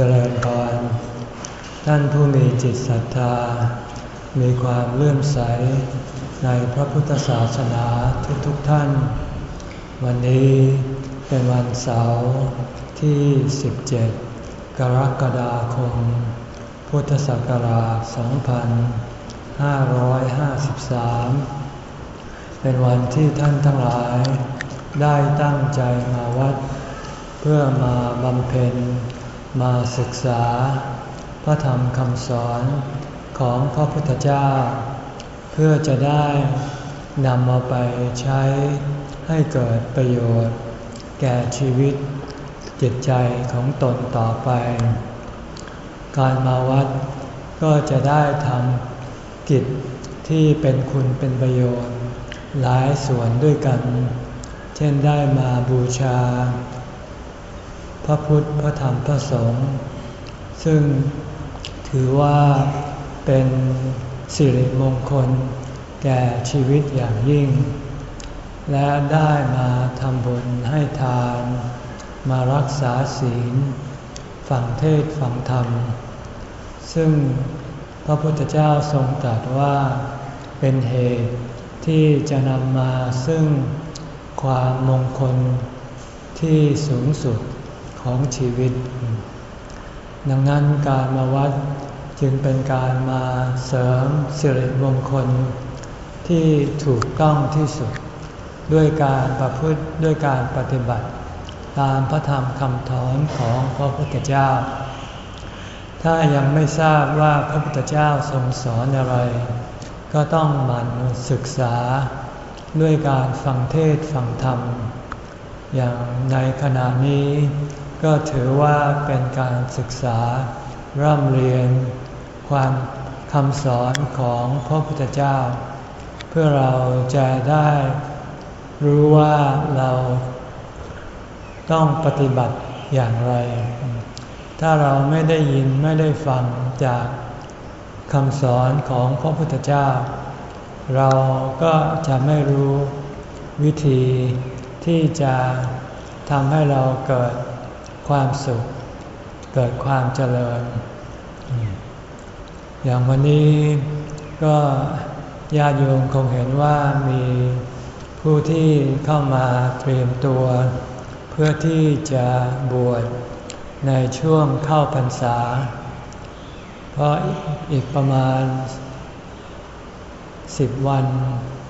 เจริญพรท่านผู้มีจิตศรัทธา มีความเลื่อมใสในพระพุทธศาสนาทุกๆทท่าน วันนี้เป็นวันเสาร์ที่ 17 กรกฎาคม พุทธศักราช 2553 เป็นวันที่ท่านทั้งหลายได้ตั้งใจมาวัด เพื่อมาบำเพ็ญ มาศึกษา พระธรรมคำสอนของพระพุทธเจ้า เพื่อจะได้นำมาไปใช้ให้เกิดประโยชน์ แก่ชีวิต จิตใจของตนต่อไป การมาวัดก็จะได้ทำกิจที่เป็นคุณเป็นประโยชน์ หลายส่วนด้วยกัน เช่นได้มาบูชา ระพุทธพระธรรมพระสงฆ์ซึ่งถือว่าเป็นสิริมงคลแก่ชีวิตอย่างยิ่ง และได้มาทำบุญให้ทาน มารักษาศีล ฝังเทศฝังธรรม ซึ่งพระพุทธเจ้าทรงตรัสว่าเป็นเหตุที่จะนำมาซึ่งความมงคลที่สูงสุด ของชีวิต ดังนั้นการมาวัดจึงเป็นการมาเสริมสิริมงคล ที่ถูกต้องที่สุด ด้วยการประพฤติด้วยการปฏิบัติ ตามพระธรรมคำถอนของพระพุทธเจ้า ถ้ายังไม่ทราบว่าพระพุทธเจ้าทรงสอนอะไร ก็ต้องหมั่นศึกษาด้วยการฟังเทศฟังธรรม อย่างในขณะนี้ ก็ถือว่าเป็นการศึกษาร่ำเรียน ความคำสอนของพระพุทธเจ้า เพื่อเราจะได้รู้ว่าเราต้องปฏิบัติอย่างไร ถ้าเราไม่ได้ยินไม่ได้ฟังจากคำสอนของพระพุทธเจ้า เราก็จะไม่รู้วิธีที่จะทำให้เราเกิด ความสุข เกิดความเจริญ อย่างวันนี้ก็ญาติโยมคงเห็นว่ามีผู้ที่เข้ามาเตรียมตัว เพื่อที่จะบวชในช่วงเข้าพรรษา เพราะอีกประมาณสิบวัน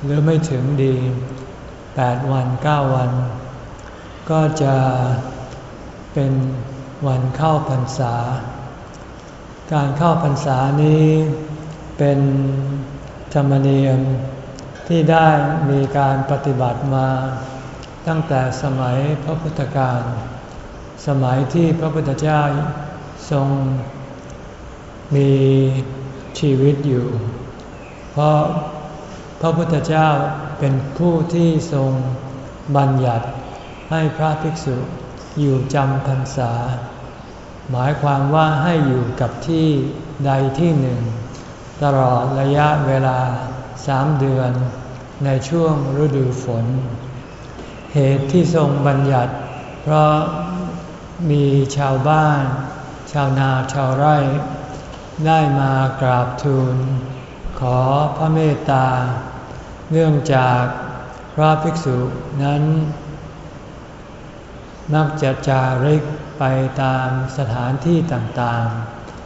หรือไม่ถึงดีแปดวันเก้าวัน ก็จะ เป็นวันเข้าพรรษา การเข้าพรรษานี้เป็นธรรมเนียมที่ได้มีการปฏิบัติมาตั้งแต่สมัยพระพุทธการ สมัยที่พระพุทธเจ้าทรงมีชีวิตอยู่ เพราะพระพุทธเจ้าเป็นผู้ที่ทรงบัญญัติให้พระภิกษุ อยู่จำพรรษา หมายความว่าให้อยู่กับที่ใดที่หนึ่ง ตลอดระยะเวลาสามเดือนในช่วงฤดูฝน เหตุที่ทรงบัญญัติ เพราะมีชาวบ้าน ชาวนาชาวไร่ ได้มากราบทูล ขอพระเมตตา เนื่องจากพระภิกษุนั้น มักจะจาริกไปตามสถานที่ต่าง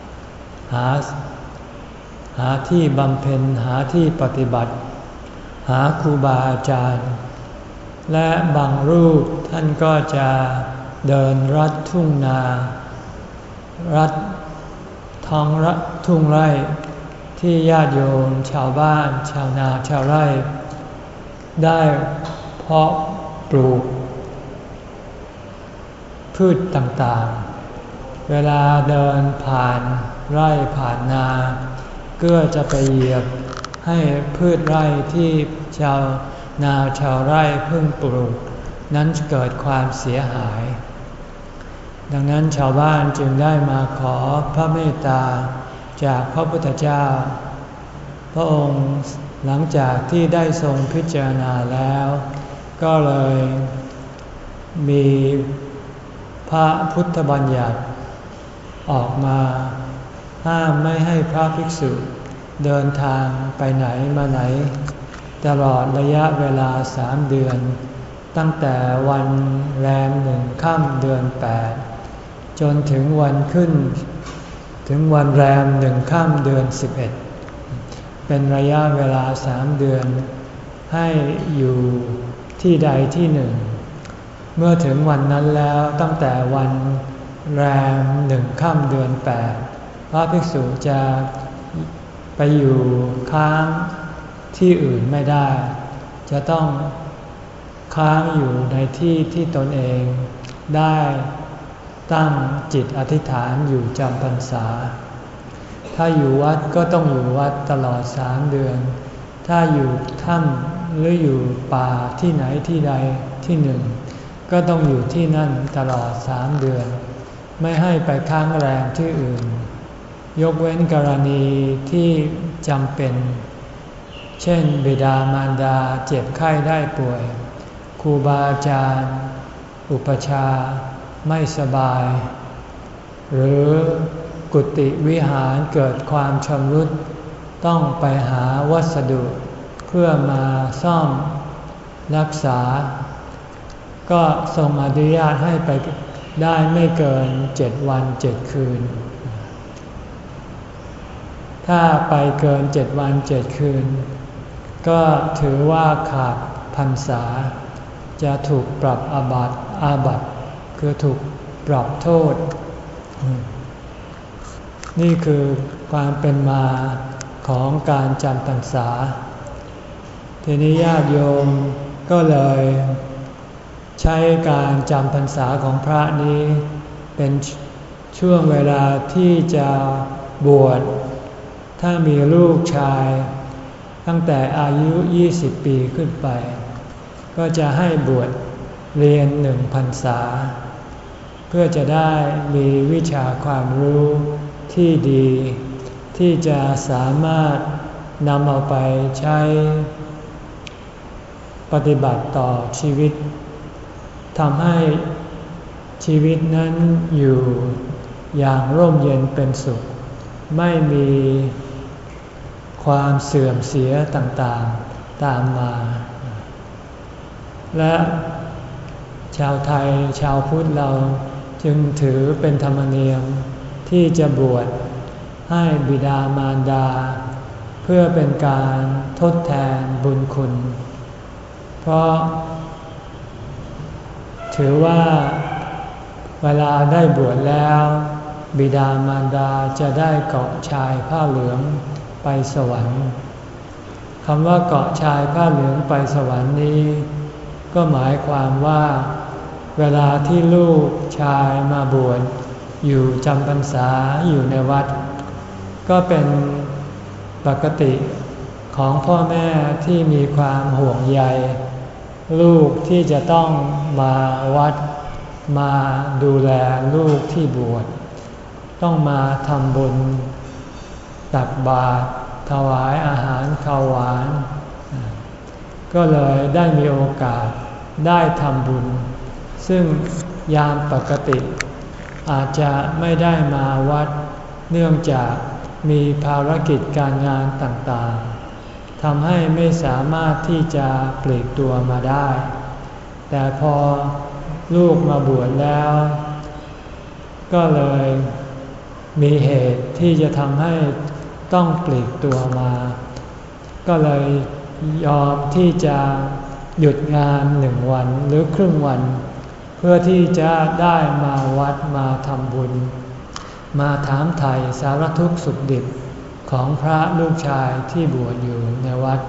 ๆ หา หาที่บำเพ็ญหาที่ปฏิบัติ หาครูบาอาจารย์ และบางรูปท่านก็จะเดินรัดทุ่งนา รัดท้องรัดทุ่งไร่ที่ญาติโยมชาวบ้าน ชาวนาชาวไร่ ได้เพาะปลูก พืชต่างๆ เวลาเดินผ่านไร่ผ่านนา ก็จะไปเหยียบให้พืชไร่ที่ชาวนาชาวไร่เพิ่งปลูก นั้นเกิดความเสียหาย ดังนั้นชาวบ้านจึงได้มาขอพระเมตตาจากพระพุทธเจ้า พระองค์หลังจากที่ได้ทรงพิจารณาแล้ว ก็เลยมี พระพุทธบัญญัติ ออกมาห้ามไม่ให้พระภิกษุเดินทางไปไหนมาไหน ตลอดระยะเวลาสามเดือน ตั้งแต่วันแรมหนึ่งค่ำเดือนแปดจนถึงวันขึ้น ถึงวันแรมหนึ่งค่ำเดือนสิบเอ็ดเป็นระยะเวลาสามเดือน ให้อยู่ที่ใดที่หนึ่ง เมื่อถึงวันนั้นแล้วตั้งแต่วันแรมหนึ่งค่ำเดือนแปดพระภิกษุจะไปอยู่ค้างที่อื่นไม่ได้ จะต้องค้างอยู่ในที่ที่ตนเองได้ตั้งจิตอธิษฐานอยู่จำพรรษา ถ้าอยู่วัดก็ต้องอยู่วัดตลอดสามเดือน ถ้าอยู่ถ้ำหรืออยู่ป่าที่ไหนที่ใดที่หนึ่ง ก็ต้องอยู่ที่นั่นตลอดสามเดือน ไม่ให้ไปค้างแรมที่อื่น ยกเว้นกรณีที่จำเป็น เช่น บิดามารดาเจ็บไข้ได้ป่วยครูบาอาจารย์ อุปชาไม่สบาย หรือกุฏิวิหารเกิดความชำรุด ต้องไปหาวัสดุเพื่อมาซ่อม รักษา ก็ทรงอนุญาตให้ไปได้ไม่เกินเจ็ดวันเจ็ดคืน ถ้าไปเกินเจ็ดวันเจ็ดคืน ก็ถือว่าขาดพรรษา จะถูกปรับอาบัติอาบัติคือถูกปรับโทษ นี่คือความเป็นมาของการจำพรรษา ทีนี้ญาติโยมก็เลย ใช้การจำพรรษาของพระนี้ เป็นช่วงเวลาที่จะบวช ถ้ามีลูกชาย ตั้งแต่อายุ 20 ปีขึ้นไป ก็จะให้บวชเรียนหนึ่งพรรษา เพื่อจะได้มีวิชาความรู้ที่ดี ที่จะสามารถนำเอาไปใช้ ปฏิบัติต่อชีวิต ทำให้ชีวิตนั้นอยู่อย่างร่มเย็นเป็นสุข ไม่มีความเสื่อมเสียต่างๆตามมา และชาวไทยชาวพุทธเราจึงถือเป็นธรรมเนียมที่จะบวชให้บิดามารดา เพื่อเป็นการทดแทนบุญคุณ เพราะ ถือว่าเวลาได้บวชแล้ว บิดามารดาจะได้เกาะชายผ้าเหลืองไปสวรรค์คำว่าเกาะชายผ้าเหลืองไปสวรรค์นี้ ก็หมายความว่า เวลาที่ลูกชายมาบวชอยู่จำพรรษาอยู่ในวัด ก็เป็นปกติของพ่อแม่ที่มีความห่วงใย ลูกที่จะต้องมาวัด มาดูแลลูกที่บวชต้องมาทำบุญตักบาตรถวายอาหารข้าวหวาน ก็เลยได้มีโอกาสได้ทำบุญ ซึ่งยามปกติ อาจจะไม่ได้มาวัดเนื่องจากมีภารกิจการงานต่างๆ ทำให้ไม่สามารถที่จะปลีกตัวมาได้ แต่พอลูกมาบวชแล้ว ก็เลยมีเหตุที่จะทำให้ต้องปลีกตัวมา ก็เลยยอมที่จะหยุดงานหนึ่งวันหรือครึ่งวัน เพื่อที่จะได้มาวัดมาทำบุญ มาถามไถ่สารทุกข์สุขดิบ ของพระลูกชายที่บวชอยู่ในวัด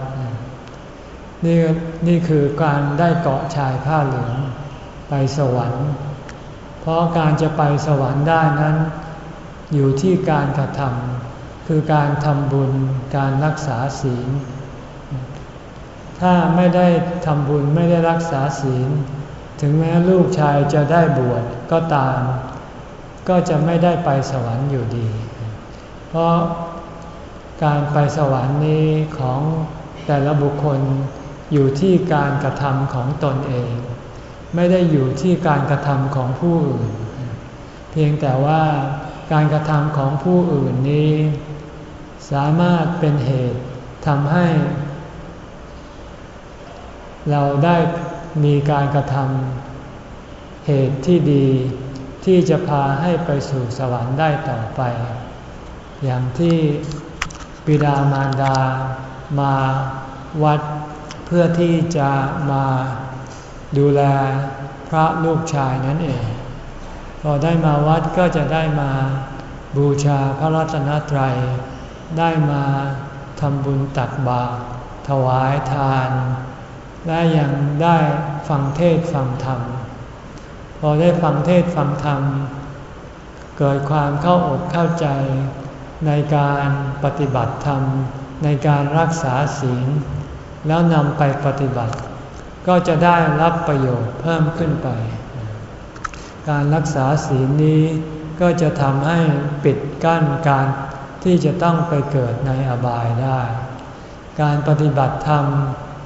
นี่นี่คือการได้เกาะชายผ้าเหลืองไปสวรรค์ เพราะการจะไปสวรรค์ได้นั้น อยู่ที่การกระทำคือการทำบุญการรักษาศีล ถ้าไม่ได้ทำบุญไม่ได้รักษาศีล ถึงแม้ลูกชายจะได้บวชก็ตาม ก็จะไม่ได้ไปสวรรค์อยู่ดี เพราะ การไปสวรรค์นี้ของแต่ละบุคคลอยู่ที่การกระทำของตนเอง ไม่ได้อยู่ที่การกระทำของผู้อื่น เพียงแต่ว่าการกระทำของผู้อื่นนี้ สามารถเป็นเหตุทำให้ เราได้มีการกระทำเหตุที่ดีที่จะพาให้ไปสู่สวรรค์ได้ต่อไป อย่างที่ บิดามารดามาวัด เพื่อที่จะมาดูแลพระลูกชายนั่นเอง พอได้มาวัดก็จะได้มาบูชาพระรัตนตรัย ได้มาทำบุญตักบาตรถวายทาน และยังได้ฟังเทศฟังธรรม พอได้ฟังเทศฟังธรรม เกิดความเข้าอกเข้าใจ ในการปฏิบัติธรรม ในการรักษาศีล แล้วนำไปปฏิบัติ ก็จะได้รับประโยชน์เพิ่มขึ้นไป การรักษาศีลนี้ก็จะทำให้ปิดกั้นการที่จะต้องไปเกิดในอบายได้ การปฏิบัติธรรม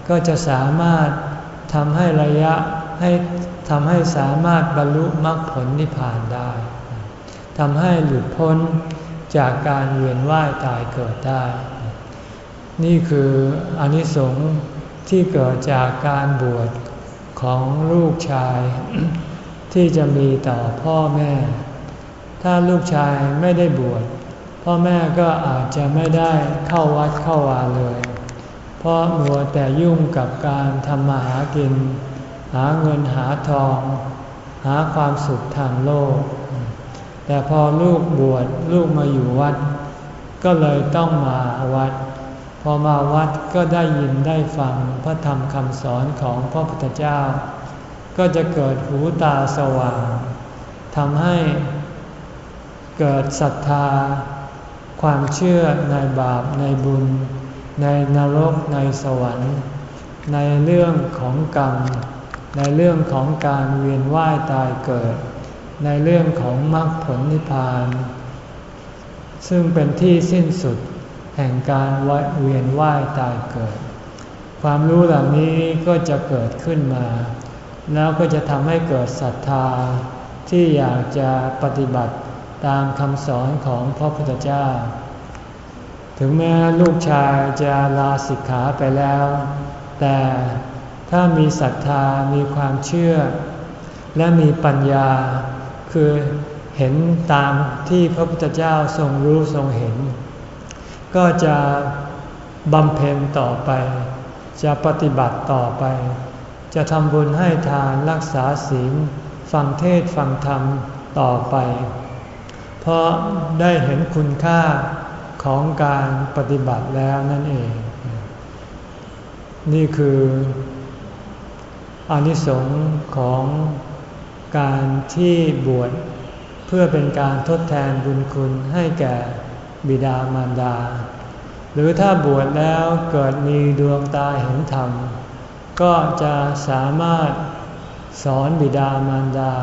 ก็จะสามารถทำให้ระยะให้ทำให้สามารถบรรลุมรรคผลนิพพานได้ทำให้หลุดพ้น จากการเวียนว่ายตายเกิดได้ นี่คืออนิสงส์ที่เกิดจากการบวชของลูกชาย ที่จะมีต่อพ่อแม่ ถ้าลูกชายไม่ได้บวชพ่อแม่ก็อาจจะไม่ได้เข้าวัดเข้าวาเลย เพราะมัวแต่ยุ่งกับการทำมาหากิน หาเงินหาทอง หาความสุขทางโลก แต่พอลูกบวชลูกมาอยู่วัด ก็เลยต้องมาวัด พอมาวัดก็ได้ยินได้ฟังพระธรรมคำสอนของพระพุทธเจ้า ก็จะเกิดหูตาสว่างทำให้เกิดศรัทธา ความเชื่อในบาปในบุญ ในนรกในสวรรค์ ในเรื่องของกรรม ในเรื่องของการเวียนว่ายตายเกิด ในเรื่องของมรรคผลนิพพาน ซึ่งเป็นที่สิ้นสุดแห่งการเวียนว่ายตายเกิด ความรู้เหล่านี้ก็จะเกิดขึ้นมา แล้วก็จะทำให้เกิดศรัทธาที่อยากจะปฏิบัติตามคำสอนของพระพุทธเจ้า ถึงแม้ลูกชายจะลาสิกขาไปแล้ว แต่ถ้ามีศรัทธามีความเชื่อ และมีปัญญา คือเห็นตามที่พระพุทธเจ้าทรงรู้ทรงเห็น ก็จะบำเพ็ญต่อไป จะปฏิบัติต่อไป จะทำบุญให้ทานรักษาศีล ฟังเทศฟังธรรมต่อไป เพราะได้เห็นคุณค่าของการปฏิบัติแล้วนั่นเอง นี่คืออานิสงส์ของ การที่บวชเพื่อเป็นการทดแทนบุญคุณให้แก่บิดามารดา หรือถ้าบวชแล้วเกิดมีดวงตาเห็นธรรม ก็จะสามารถสอนบิดามารดา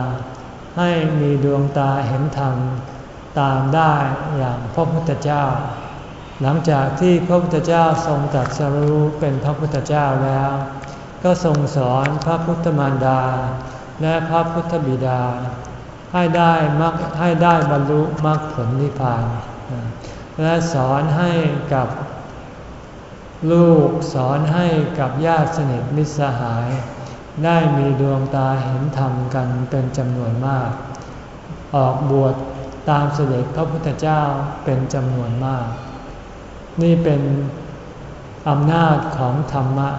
ให้มีดวงตาเห็นธรรม ตามได้อย่างพระพุทธเจ้า หลังจากที่พระพุทธเจ้าทรงตรัสรู้เป็นพระพุทธเจ้าแล้ว ก็ทรงสอนพระพุทธมารดา และพระพุทธบิดา ให้ได้มักให้ได้บรรลุมรรคผลนิพพาน และสอนให้กับลูกสอนให้กับญาติสนิทมิตรสหาย ได้มีดวงตาเห็นธรรมกันเป็นจำนวนมาก ออกบวชตามเสด็จพระพุทธเจ้าเป็นจำนวนมาก นี่เป็นอำนาจของธรรมะ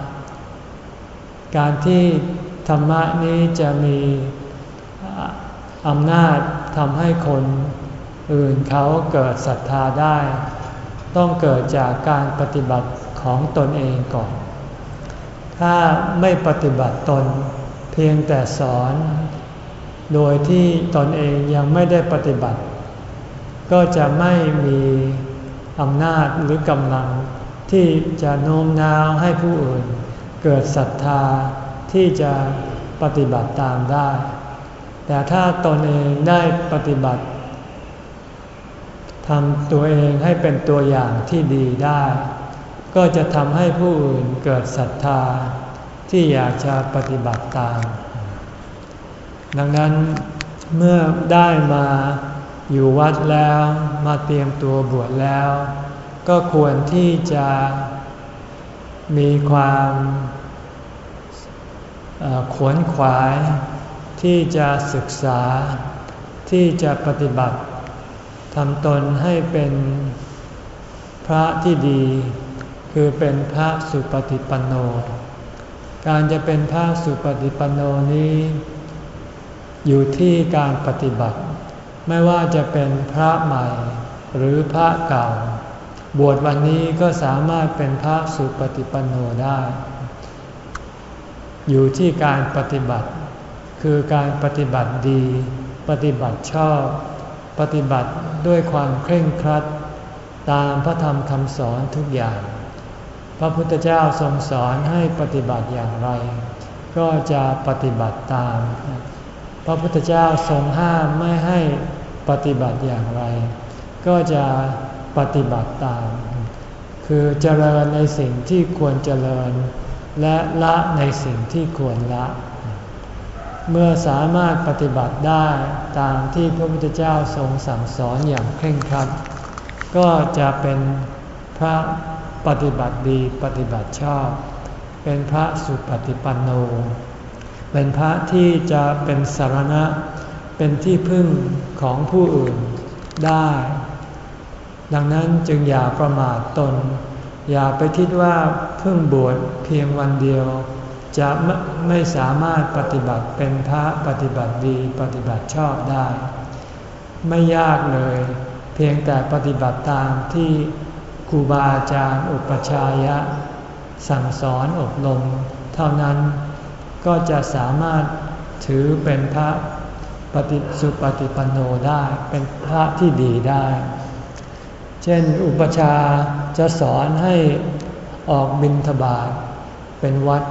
การที่ ธรรมะนี้จะมีอำนาจทำให้คนอื่นเขาเกิดศรัทธาได้ ต้องเกิดจากการปฏิบัติของตนเองก่อน ถ้าไม่ปฏิบัติตนเพียงแต่สอน โดยที่ตนเองยังไม่ได้ปฏิบัติ ก็จะไม่มีอำนาจหรือกำลังที่จะโน้มน้าวให้ผู้อื่น เกิดศรัทธา ที่จะปฏิบัติตามได้ แต่ถ้าตนเองได้ปฏิบัติทำตัวเองให้เป็นตัวอย่างที่ดีได้ ก็จะทำให้ผู้อื่นเกิดศรัทธาที่อยากจะปฏิบัติตาม ดังนั้นเมื่อได้มาอยู่วัดแล้วมาเตรียมตัวบวชแล้ว ก็ควรที่จะมีความ ขวนขวายที่จะศึกษาที่จะปฏิบัติทำตนให้เป็นพระที่ดี คือเป็นพระสุปฏิปันโน การจะเป็นพระสุปฏิปันโนนี้ อยู่ที่การปฏิบัติ ไม่ว่าจะเป็นพระใหม่หรือพระเก่า บวชวันนี้ก็สามารถเป็นพระสุปฏิปันโนได้ อยู่ที่การปฏิบัติ คือการปฏิบัติดี ปฏิบัติชอบ ปฏิบัติด้วยความเคร่งครัด ตามพระธรรมคำสอนทุกอย่าง พระพุทธเจ้าทรงสอนให้ปฏิบัติอย่างไร ก็จะปฏิบัติตาม พระพุทธเจ้าทรงห้ามไม่ให้ปฏิบัติอย่างไร ก็จะปฏิบัติตาม คือเจริญในสิ่งที่ควรเจริญ และละในสิ่งที่ควรละ เมื่อสามารถปฏิบัติได้ตามที่พระพุทธเจ้าทรงสั่งสอนอย่างเคร่งครัด ก็จะเป็นพระปฏิบัติดีปฏิบัติชอบ เป็นพระสุปฏิปันโน เป็นพระที่จะเป็นสารณะ เป็นที่พึ่งของผู้อื่นได้ ดังนั้นจึงอย่าประมาทตน อย่าไปคิดว่าเพิ่งบวชเพียงวันเดียว จะไม่สามารถปฏิบัติเป็นพระปฏิบัติดีปฏิบัติชอบได้ ไม่ยากเลย เพียงแต่ปฏิบัติตามที่ครูบาอาจารย์อุปชายะ สั่งสอนอบรมเท่านั้นก็จะสามารถถือเป็นพระปฏิสุปฏิปันโนได้เป็นพระที่ดีได้ เช่นอุปชาจะสอนให้ออกบิณฑบาตเป็นวัด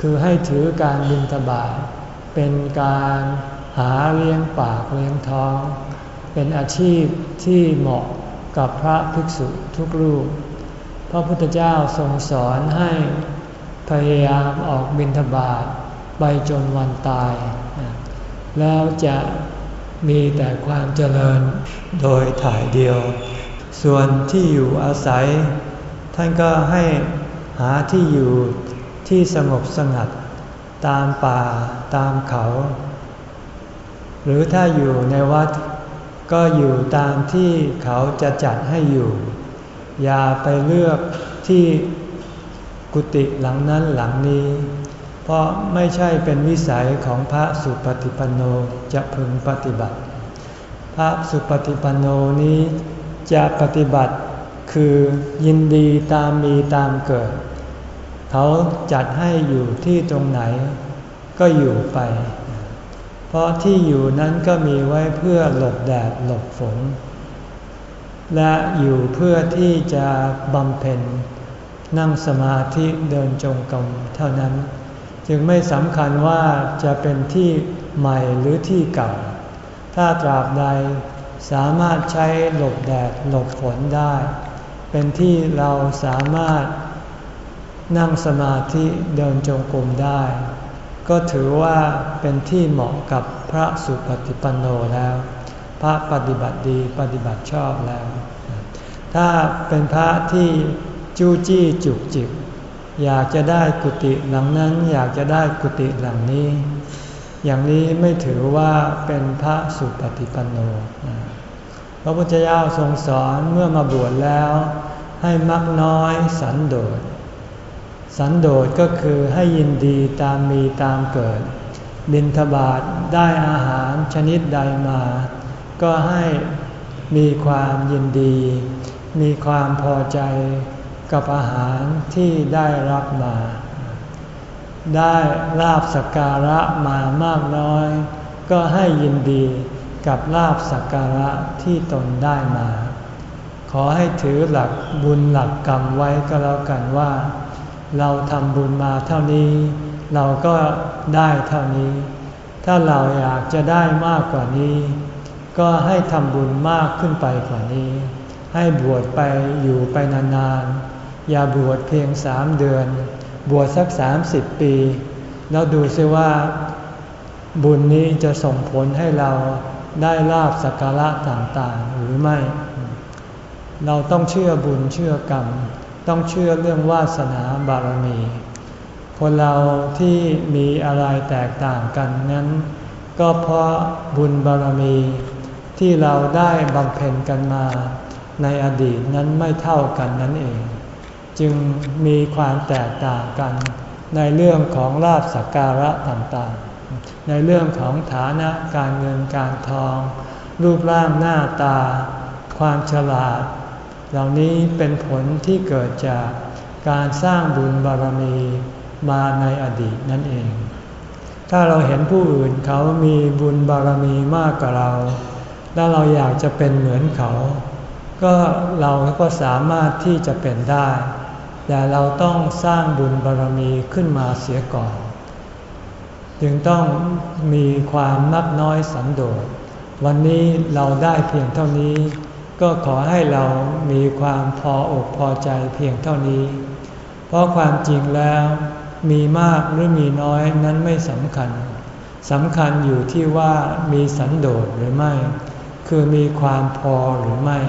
คือให้ถือการบินทบาทเป็นการหาเลี้ยงปากเลี้ยงท้อง เป็นอาชีพที่เหมาะกับพระภิกษุทุกรูป พระพุทธเจ้าทรงสอนให้พยายามออกบินทบาทไปจนวันตาย แล้วจะมีแต่ความเจริญโดยถ่ายเดียว ส่วนที่อยู่อาศัย ท่านก็ให้หาที่อยู่ที่สงบสงัด ตามป่าตามเขา หรือถ้าอยู่ในวัดก็อยู่ตามที่เขาจะจัดให้อยู่ อย่าไปเลือกที่กุฏิหลังนั้นหลังนี้ เพราะไม่ใช่เป็นวิสัยของพระสุปฏิปันโนจะพึงปฏิบัติ พระสุปฏิปันโนนี้ จะปฏิบัติคือยินดีตามมีตามเกิด เขาจัดให้อยู่ที่ตรงไหนก็อยู่ไป เพราะที่อยู่นั้นก็มีไว้เพื่อหลบแดดหลบฝน และอยู่เพื่อที่จะบำเพ็ญนั่งสมาธิเดินจงกรมเท่านั้น จึงไม่สำคัญว่าจะเป็นที่ใหม่หรือที่เก่า ถ้าตราบใด สามารถใช้หลบแดดหลบฝนได้ เป็นที่เราสามารถนั่งสมาธิเดินจงกรมได้ ก็ถือว่าเป็นที่เหมาะกับพระสุปฏิปันโนแล้ว พระปฏิบัติดีปฏิบัติชอบแล้ว ถ้าเป็นพระที่จู้จี้จุกจิกอยากจะได้กุฏิหลังนั้นอยากจะได้กุฏิหลังนี้ อย่างนี้ไม่ถือว่าเป็นพระสุปฏิปันโน พระพุทธเจ้าทรงสอนเมื่อมาบวชแล้ว ให้มักน้อยสันโดษ สันโดษก็คือให้ยินดีตามมีตามเกิด บินทบาทได้อาหารชนิดใดมา ก็ให้มีความยินดี มีความพอใจกับอาหารที่ได้รับมา ได้ลาบสักการะมามากน้อย ก็ให้ยินดีกับลาบสักการะที่ตนได้มา ขอให้ถือหลักบุญหลักกรรมไว้ก็แล้วกันว่า เราทำบุญมาเท่านี้ เราก็ได้เท่านี้ ถ้าเราอยากจะได้มากกว่านี้ ก็ให้ทำบุญมากขึ้นไปกว่านี้ ให้บวชไปอยู่ไปนานๆอย่าบวชเพียงสามเดือน บวชสักสามสิบปี แล้วดูซิว่า บุญนี้จะส่งผลให้เราได้ลาบสักการะต่างๆ หรือไม่ เราต้องเชื่อบุญเชื่อกรรม ต้องเชื่อเรื่องวาสนาบารมี คนเราที่มีอะไรแตกต่างกันนั้น ก็เพราะบุญบารมีที่เราได้บำเพ็ญกันมาในอดีตนั้นไม่เท่ากันนั่นเอง จึงมีความแตกต่างกัน ในเรื่องของลาบสักการะต่างๆ ในเรื่องของฐานะการเงินการทอง รูปร่างหน้าตา ความฉลาด เหล่านี้เป็นผลที่เกิดจากการสร้างบุญบารมีมาในอดีตนั่นเอง ถ้าเราเห็นผู้อื่นเขามีบุญบารมีมากกว่าเรา แล้วเราอยากจะเป็นเหมือนเขา ก็เราก็สามารถที่จะเป็นได้ แต่เราต้องสร้างบุญบารรมีขึ้นมาเสียก่อน จึงต้องมีความนับน้อยสันโดษ วันนี้เราได้เพียงเท่านี้ ก็ขอให้เรามีความพออกพอใจเพียงเท่านี้ เพราะความจริงแล้วมีมากหรือมีน้อยนั้นไม่สำคัญสำคัญอยู่ที่ว่ามีสันโดษหรือไม่ คือมีความพอหรือไม่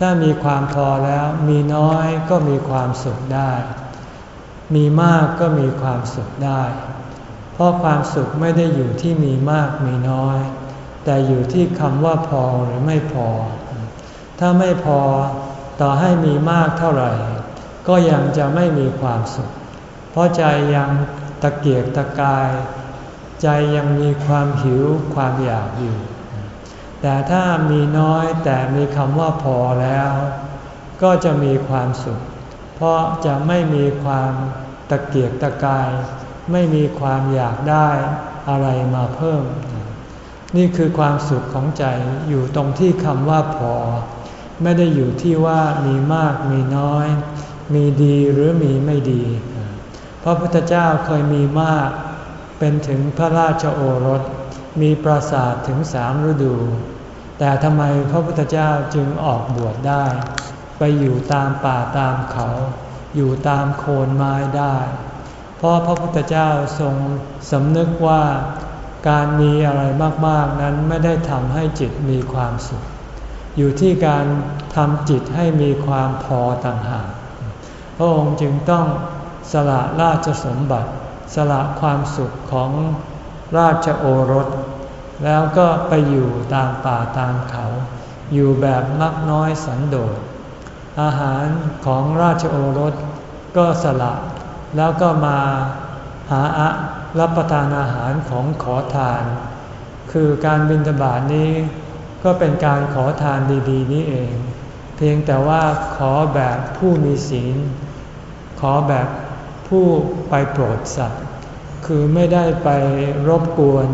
ถ้ามีความพอแล้วมีน้อยก็มีความสุขได้ มีมากก็มีความสุขได้ เพราะความสุขไม่ได้อยู่ที่มีมากมีน้อย แต่อยู่ที่คำว่าพอหรือไม่พอ ถ้าไม่พอต่อให้มีมากเท่าไหร่ ก็ยังจะไม่มีความสุข เพราะใจยังตะเกียกตะกาย ใจยังมีความหิวความอยากอยู่ แต่ถ้ามีน้อยแต่มีคำว่าพอแล้ว ก็จะมีความสุข เพราะจะไม่มีความตะเกียกตะกาย ไม่มีความอยากได้อะไรมาเพิ่ม นี่คือความสุขของใจอยู่ตรงที่คำว่าพอ ไม่ได้อยู่ที่ว่ามีมากมีน้อย มีดีหรือมีไม่ดี พระพุทธเจ้าเคยมีมากเป็นถึงพระราชโอรส มีปราสาทถึงสามฤดู แต่ทำไมพระพุทธเจ้าจึงออกบวชได้ ไปอยู่ตามป่าตามเขา อยู่ตามโคนไม้ได้ เพราะพระพุทธเจ้าทรงสำนึกว่าการมีอะไรมากๆนั้นไม่ได้ทำให้จิตมีความสุข อยู่ที่การทำจิตให้มีความพอต่างหาก พระองค์จึงต้องสละราชสมบัติ สละความสุขของราชโอรส แล้วก็ไปอยู่ตามป่าตามเขา อยู่แบบมักน้อยสันโดษ อาหารของราชโอรสก็สละ แล้วก็มาหาอะรับประทานอาหารของขอทาน คือการบินทบาทนี้ก็เป็นการขอทานดีๆ นี้เอง เพียงแต่ว่าขอแบบผู้มีศีล ขอแบบผู้ไปโปรดสัตว์ คือไม่ได้ไปรบกวน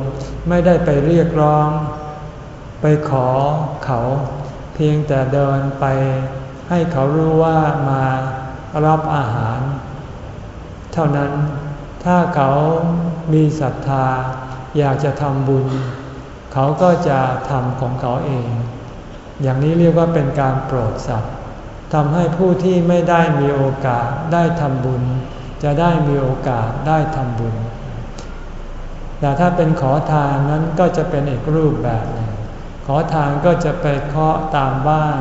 ไม่ได้ไปเรียกร้อง ไปขอเขา เพียงแต่เดินไปให้เขารู้ว่ามารับอาหาร เท่านั้นถ้าเขามีศรัทธา อยากจะทำบุญ เขาก็จะทำของเขาเอง อย่างนี้เรียกว่าเป็นการโปรดสัตว์ทำให้ผู้ที่ไม่ได้มีโอกาสได้ทำบุญ จะได้มีโอกาสได้ทำบุญ แต่ถ้าเป็นขอทานนั้นก็จะเป็นอีกรูปแบบหนึ่ง ขอทานก็จะไปเคาะตามบ้าน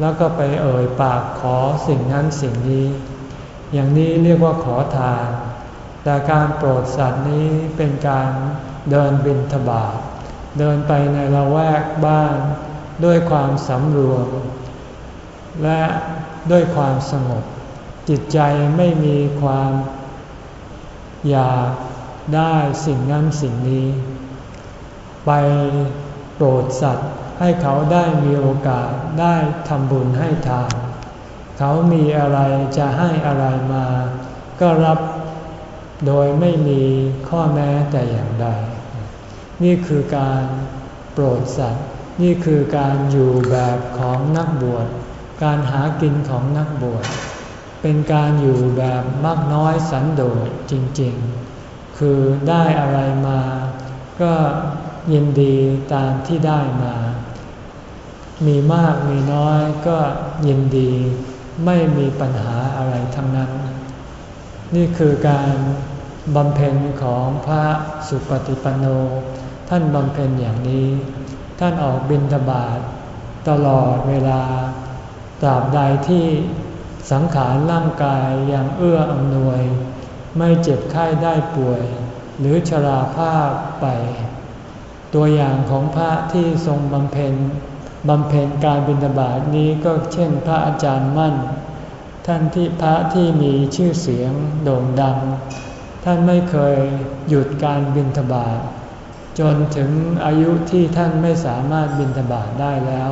แล้วก็ไปเอ่ยปากขอสิ่งนั้นสิ่งนี้ อย่างนี้เรียกว่าขอทาน แต่การโปรดสัตว์นี้เป็นการเดินบินทบาทเดินไปในละแวกบ้าน ด้วยความสำรวม และด้วยความสงบ จิตใจไม่มีความอยาก ได้สิ่งนั้นสิ่งนี้ ไปโปรดสัตว์ให้เขาได้มีโอกาสได้ทำบุญให้ทาน เขามีอะไรจะให้อะไรมา ก็รับโดยไม่มีข้อแม้แต่อย่างใด นี่คือการโปรดสัตว์ นี่คือการอยู่แบบของนักบวช การหากินของนักบวช เป็นการอยู่แบบมากน้อยสันโดษจริง ๆ คือได้อะไรมา ก็ยินดีตามที่ได้มา มีมากมีน้อยก็ยินดีไม่มีปัญหาอะไรทั้งนั้น นี่คือการบำเพ็ญของพระสุปฏิปันโน ท่านบำเพ็ญอย่างนี้ ท่านออกบินทบาทตลอดเวลา ตราบใดที่สังขารร่างกายยังเอื้ออำนวย ไม่เจ็บไข้ได้ป่วย หรือชราภาพไป ตัวอย่างของพระที่ทรงบำเพ็ญบำเพ็ญการบิณฑบาตนี้ก็เช่นพระอาจารย์มั่น ท่านที่พระที่มีชื่อเสียงโด่งดัง ท่านไม่เคยหยุดการบิณฑบาตจนถึงอายุที่ท่านไม่สามารถบิณฑบาตได้แล้ว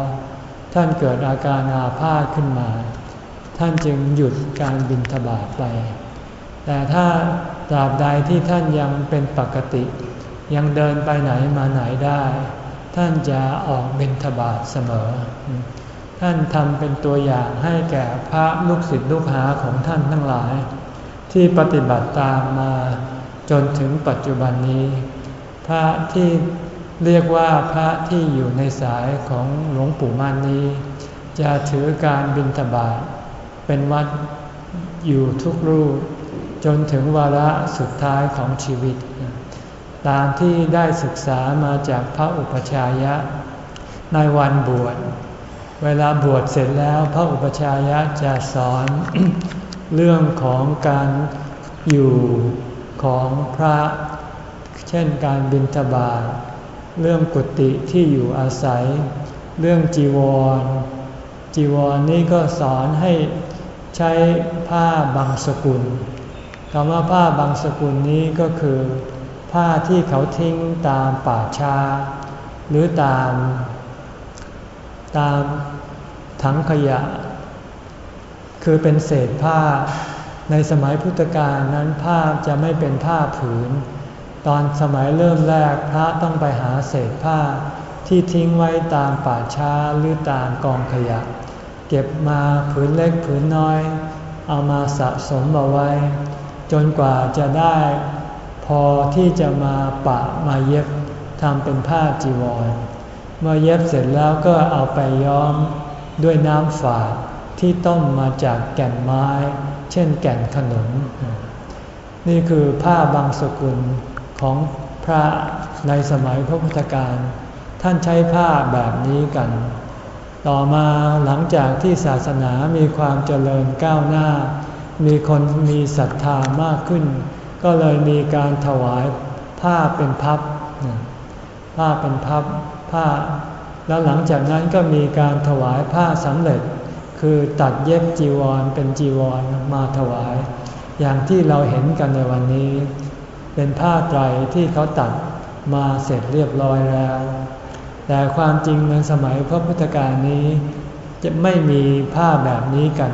ท่านเกิดอาการอาพาธขึ้นมา ท่านจึงหยุดการบิณฑบาตไป แต่ถ้าตราบใดที่ท่านยังเป็นปกติ ยังเดินไปไหนมาไหนได้ ท่านจะออกบิณฑบาตเสมอ ท่านทำเป็นตัวอย่างให้แก่พระลูกศิษย์ลูกหาของท่านทั้งหลาย ที่ปฏิบัติตามมาจนถึงปัจจุบันนี้ พระที่เรียกว่าพระที่อยู่ในสายของหลวงปู่มั่นนี้ จะถือการบิณฑบาตเป็นวัดอยู่ทุกรูป จนถึงวาระสุดท้ายของชีวิต ตามที่ได้ศึกษามาจากพระอุปชายะ ในวันบวช เวลาบวชเสร็จแล้วพระอุปชายะจะสอนเรื่องของการอยู่ของพระ เช่นการบินทบาทเรื่องกุฏิที่อยู่อาศัย เรื่องจีวร จีวรนี้ก็สอนให้ใช้ผ้าบางสกุล คำว่าผ้าบางสกุลนี้ก็คือ ผ้าที่เขาทิ้งตามป่าช้า หรือตาม ตามถังขยะ คือเป็นเศษผ้าในสมัยพุทธกาลนั้นผ้าจะไม่เป็นผ้าผืน ตอนสมัยเริ่มแรกพระต้องไปหาเศษผ้าที่ทิ้งไว้ตามป่าช้าหรือตามกองขยะ เก็บมาผืนเล็กผืนน้อย เอามาสะสมเอาไว้ จนกว่าจะได้พอที่จะมาปะมาเย็บทำเป็นผ้าจีวร เมื่อเย็บเสร็จแล้วก็เอาไปย้อมด้วยน้ำฝาดที่ต้มมาจากแก่นไม้ เช่นแก่นขนุนนี่คือผ้าบางสกุลของพระในสมัยพระพุทธการ ท่านใช้ผ้าแบบนี้กัน ต่อมาหลังจากที่ศาสนามีความเจริญก้าวหน้า มีคนมีศรัทธามากขึ้น ก็เลยมีการถวายผ้าเป็นพับผ้าเป็นพับผ้า แล้วหลังจากนั้นก็มีการถวายผ้าสำเร็จ คือตัดเย็บจีวรเป็นจีวรมาถวาย อย่างที่เราเห็นกันในวันนี้ เป็นผ้าไตรที่เขาตัดมาเสร็จเรียบร้อยแล้ว แต่ความจริงในสมัยพระพุทธกาลนี้จะไม่มีผ้าแบบนี้กัน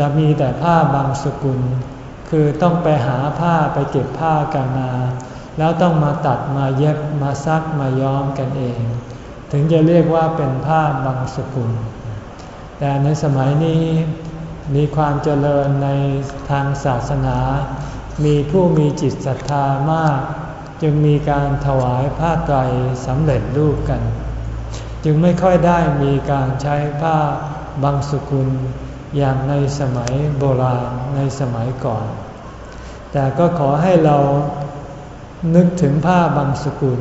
จะมีแต่ผ้าบางสกุล คือต้องไปหาผ้าไปเก็บผ้ากันมา แล้วต้องมาตัดมาเย็บมาซักมาย้อมกันเอง ถึงจะเรียกว่าเป็นผ้าบางสกุล แต่ในสมัยนี้มีความเจริญในทางศาสนา มีผู้มีจิตศรัทธามาก จึงมีการถวายผ้าไตรสำเร็จรูปกัน จึงไม่ค่อยได้มีการใช้ผ้าบางสกุล อย่างในสมัยโบราณในสมัยก่อน แต่ก็ขอให้เรานึกถึงผ้าบางสกุล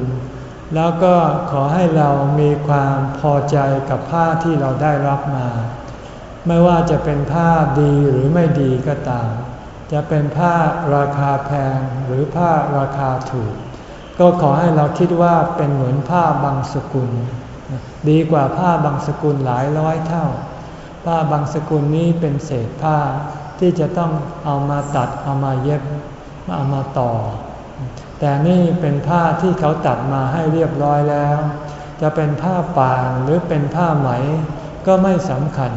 แล้วก็ขอให้เรามีความพอใจกับผ้าที่เราได้รับมา ไม่ว่าจะเป็นผ้าดีหรือไม่ดีก็ตาม จะเป็นผ้าราคาแพงหรือผ้าราคาถูก ก็ขอให้เราคิดว่าเป็นเหมือนผ้าบางสกุล ดีกว่าผ้าบางสกุลหลายร้อยเท่า ผ้าบางสกุลนี้เป็นเศษผ้าที่จะต้องเอามาตัดเอามาเย็บเอามาต่อ แต่นี่เป็นผ้าที่เขาตัดมาให้เรียบร้อยแล้ว จะเป็นผ้าป่านหรือเป็นผ้าไหมก็ไม่สำคัญ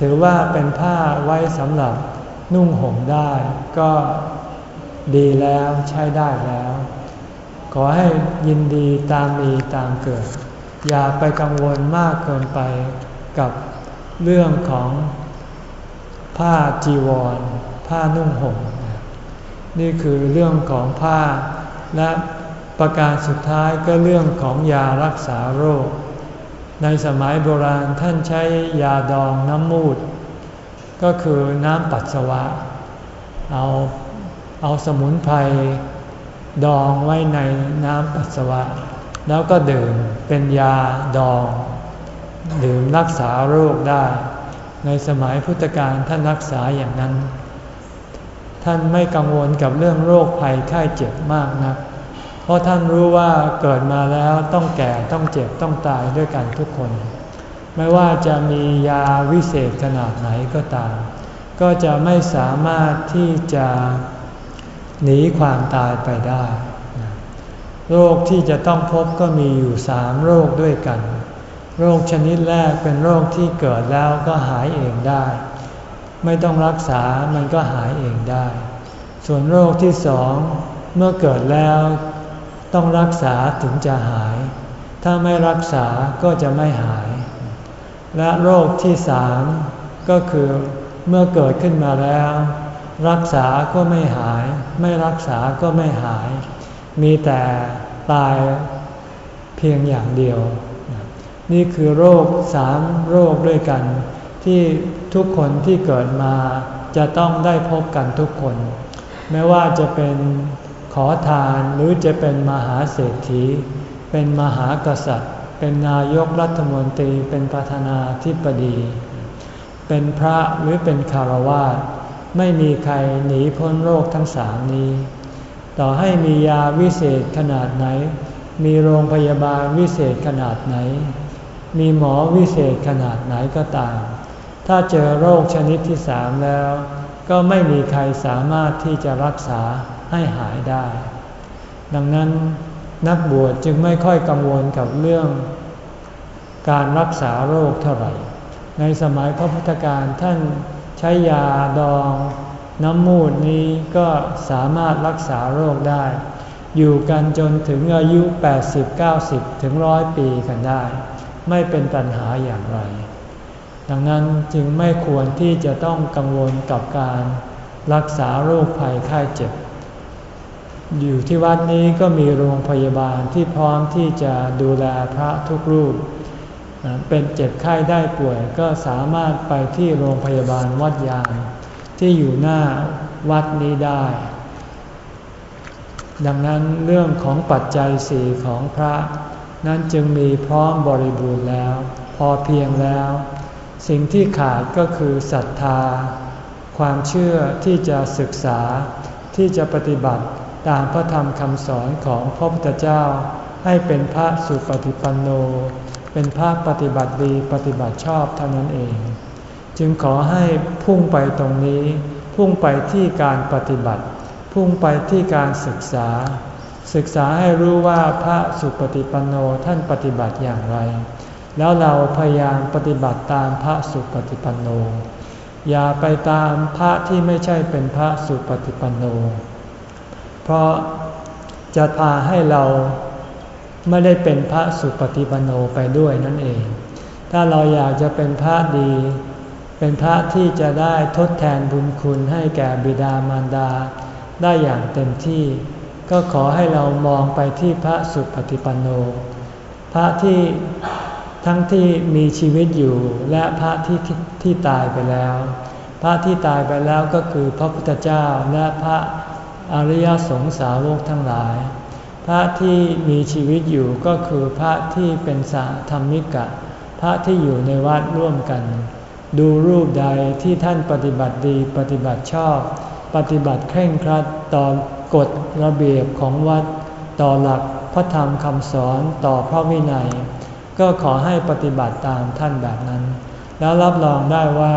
ถือว่าเป็นผ้าไว้สำหรับนุ่งห่มได้ ก็ดีแล้วใช้ได้แล้ว ขอให้ยินดีตามมีตามเกิด อย่าไปกังวลมากเกินไปกับ เรื่องของผ้าจีวร ผ้านุ่งห่ม นี่คือเรื่องของผ้า และประการสุดท้ายก็เรื่องของยารักษาโรค ในสมัยโบราณท่านใช้ยาดองน้ำมูด ก็คือน้ำปัสสาวะ เอาเอาสมุนไพรดองไว้ในน้ำปัสสาวะ แล้วก็ดื่มเป็นยาดอง ดื่มรักษาโรคได้ ในสมัยพุทธกาลท่านรักษาอย่างนั้น ท่านไม่กังวลกับเรื่องโรคภัยไข้เจ็บมากนัก เพราะท่านรู้ว่าเกิดมาแล้วต้องแก่ต้องเจ็บต้องตายด้วยกันทุกคน ไม่ว่าจะมียาวิเศษขนาดไหนก็ตาม ก็จะไม่สามารถที่จะหนีความตายไปได้ โรคที่จะต้องพบก็มีอยู่สามโรคด้วยกัน โรคชนิดแรกเป็นโรคที่เกิดแล้วก็หายเองได้ ไม่ต้องรักษามันก็หายเองได้ ส่วนโรคที่สองเมื่อเกิดแล้วต้องรักษาถึงจะหาย ถ้าไม่รักษาก็จะไม่หาย และโรคที่สามก็คือเมื่อเกิดขึ้นมาแล้ว รักษาก็ไม่หาย ไม่รักษาก็ไม่หาย มีแต่ตายเพียงอย่างเดียว นี่คือโรคสามโรคด้วยกัน ที่ทุกคนที่เกิดมาจะต้องได้พบกันทุกคน ไม่ว่าจะเป็นขอทานหรือจะเป็นมหาเศรษฐี เป็นมหากษัตริย์ เป็นนายกรัฐมนตรี เป็นประธานาธิบดี เป็นพระหรือเป็นคารวาสไม่มีใครหนีพ้นโรคทั้งสามนี้ ต่อให้มียาวิเศษขนาดไหน มีโรงพยาบาลวิเศษขนาดไหน มีหมอวิเศษขนาดไหนก็ตาม ถ้าเจอโรคชนิดที่สามแล้ว ก็ไม่มีใครสามารถที่จะรักษาให้หายได้ ดังนั้นนักบวชจึงไม่ค่อยกังวลกับเรื่องการรักษาโรคเท่าไหร่ ในสมัยพระพุทธการท่านใช้ยาดองน้ำมูดนี้ก็สามารถรักษาโรคได้ อยู่กันจนถึงอายุ 80-90 ถึงร้อยปีกันได้ ไม่เป็นปัญหาอย่างไร ดังนั้นจึงไม่ควรที่จะต้องกังวลกับการรักษาโรคภัยไข้เจ็บ อยู่ที่วัดนี้ก็มีโรงพยาบาลที่พร้อมที่จะดูแลพระทุกรูป เป็นเจ็บไข้ได้ป่วยก็สามารถไปที่โรงพยาบาลวัดยางที่อยู่หน้าวัดนี้ได้ ดังนั้นเรื่องของปัจจัยสี่ของพระ นั้นจึงมีพร้อมบริบูรณ์แล้ว พอเพียงแล้ว สิ่งที่ขาดก็คือศรัทธา ความเชื่อที่จะศึกษาที่จะปฏิบัติตามพระธรรมคำสอนของพระพุทธเจ้า ให้เป็นพระสุปฏิปันโน เป็นภาคปฏิบัติดีปฏิบัติชอบเท่านั้นเอง จึงขอให้พุ่งไปตรงนี้ พุ่งไปที่การปฏิบัติ พุ่งไปที่การศึกษา ศึกษาให้รู้ว่าพระสุปฏิปันโนท่านปฏิบัติอย่างไร แล้วเราพยายามปฏิบัติตามพระสุปฏิปันโน อย่าไปตามพระที่ไม่ใช่เป็นพระสุปฏิปันโน เพราะจะพาให้เราไม่ได้เป็นพระสุปฏิปันโนไปด้วยนั่นเอง ถ้าเราอยากจะเป็นพระดี เป็นพระที่จะได้ทดแทนบุญคุณให้แก่บิดามารดา ได้อย่างเต็มที่ ก็ขอให้เรามองไปที่พระสุปฏิปันโน พระที่ทั้งที่มีชีวิตอยู่และพระที่ที่ตายไปแล้ว พระที่ตายไปแล้วก็คือพระพุทธเจ้าและพระอริยสงสาวกทั้งหลาย พระที่มีชีวิตอยู่ก็คือพระที่เป็นสาธรรมิกะ พระที่อยู่ในวัดร่วมกัน ดูรูปใดที่ท่านปฏิบัติดีปฏิบัติชอบ ปฏิบัติเคร่งครัดต่อ กฎระเบียบของวัดต่อหลักพระธรรมคำสอนต่อพระวินัย ก็ขอให้ปฏิบัติตามท่านแบบนั้น แล้วรับรองได้ว่า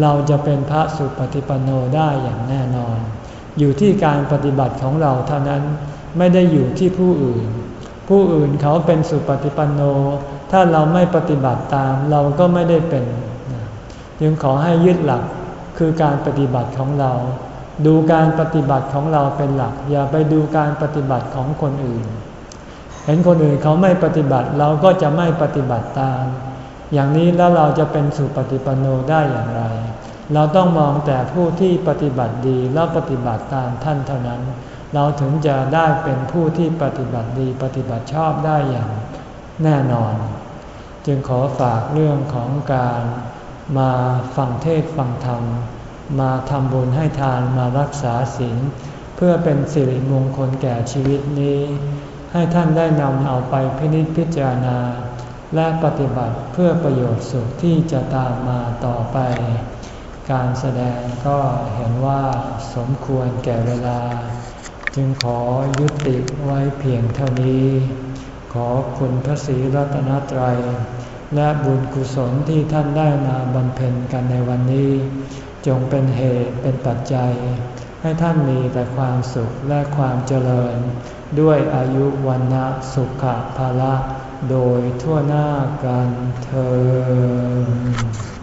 เราจะเป็นพระสุปฏิปันโนได้อย่างแน่นอน อยู่ที่การปฏิบัติของเราเท่านั้นไม่ได้อยู่ที่ผู้อื่น ผู้อื่นเขาเป็นสุปฏิปันโน ถ้าเราไม่ปฏิบัติตามเราก็ไม่ได้เป็น จึงขอให้ยึดหลักคือการปฏิบัติของเรา ดูการปฏิบัติของเราเป็นหลัก อย่าไปดูการปฏิบัติของคนอื่น เห็นคนอื่นเขาไม่ปฏิบัติเราก็จะไม่ปฏิบัติตาม อย่างนี้แล้วเราจะเป็นสุปฏิปันโนได้อย่างไร เราต้องมองแต่ผู้ที่ปฏิบัติดีแล้วปฏิบัติตามท่านเท่านั้น เราถึงจะได้เป็นผู้ที่ปฏิบัติดีปฏิบัติชอบได้อย่างแน่นอน จึงขอฝากเรื่องของการมาฟังเทศฟังธรรม มาทำบุญให้ทานมารักษาศีลเพื่อเป็นสิริมงคลแก่ชีวิตนี้ ให้ท่านได้นำเอาไปพินิจพิจารณา และปฏิบัติเพื่อประโยชน์สุขที่จะตามมาต่อไป การแสดงก็เห็นว่าสมควรแก่เวลา จึงขอยุติไว้เพียงเท่านี้ ขอคุณพระศรีรัตนตรัยและบุญกุศลที่ท่านได้มาบำเพ็ญกันในวันนี้ จงเป็นเหตุเป็นปัจจัย ให้ท่านมีแต่ความสุขและความเจริญ ด้วยอายุวันนะสุขภาละ โดยทั่วหน้ากันเธอ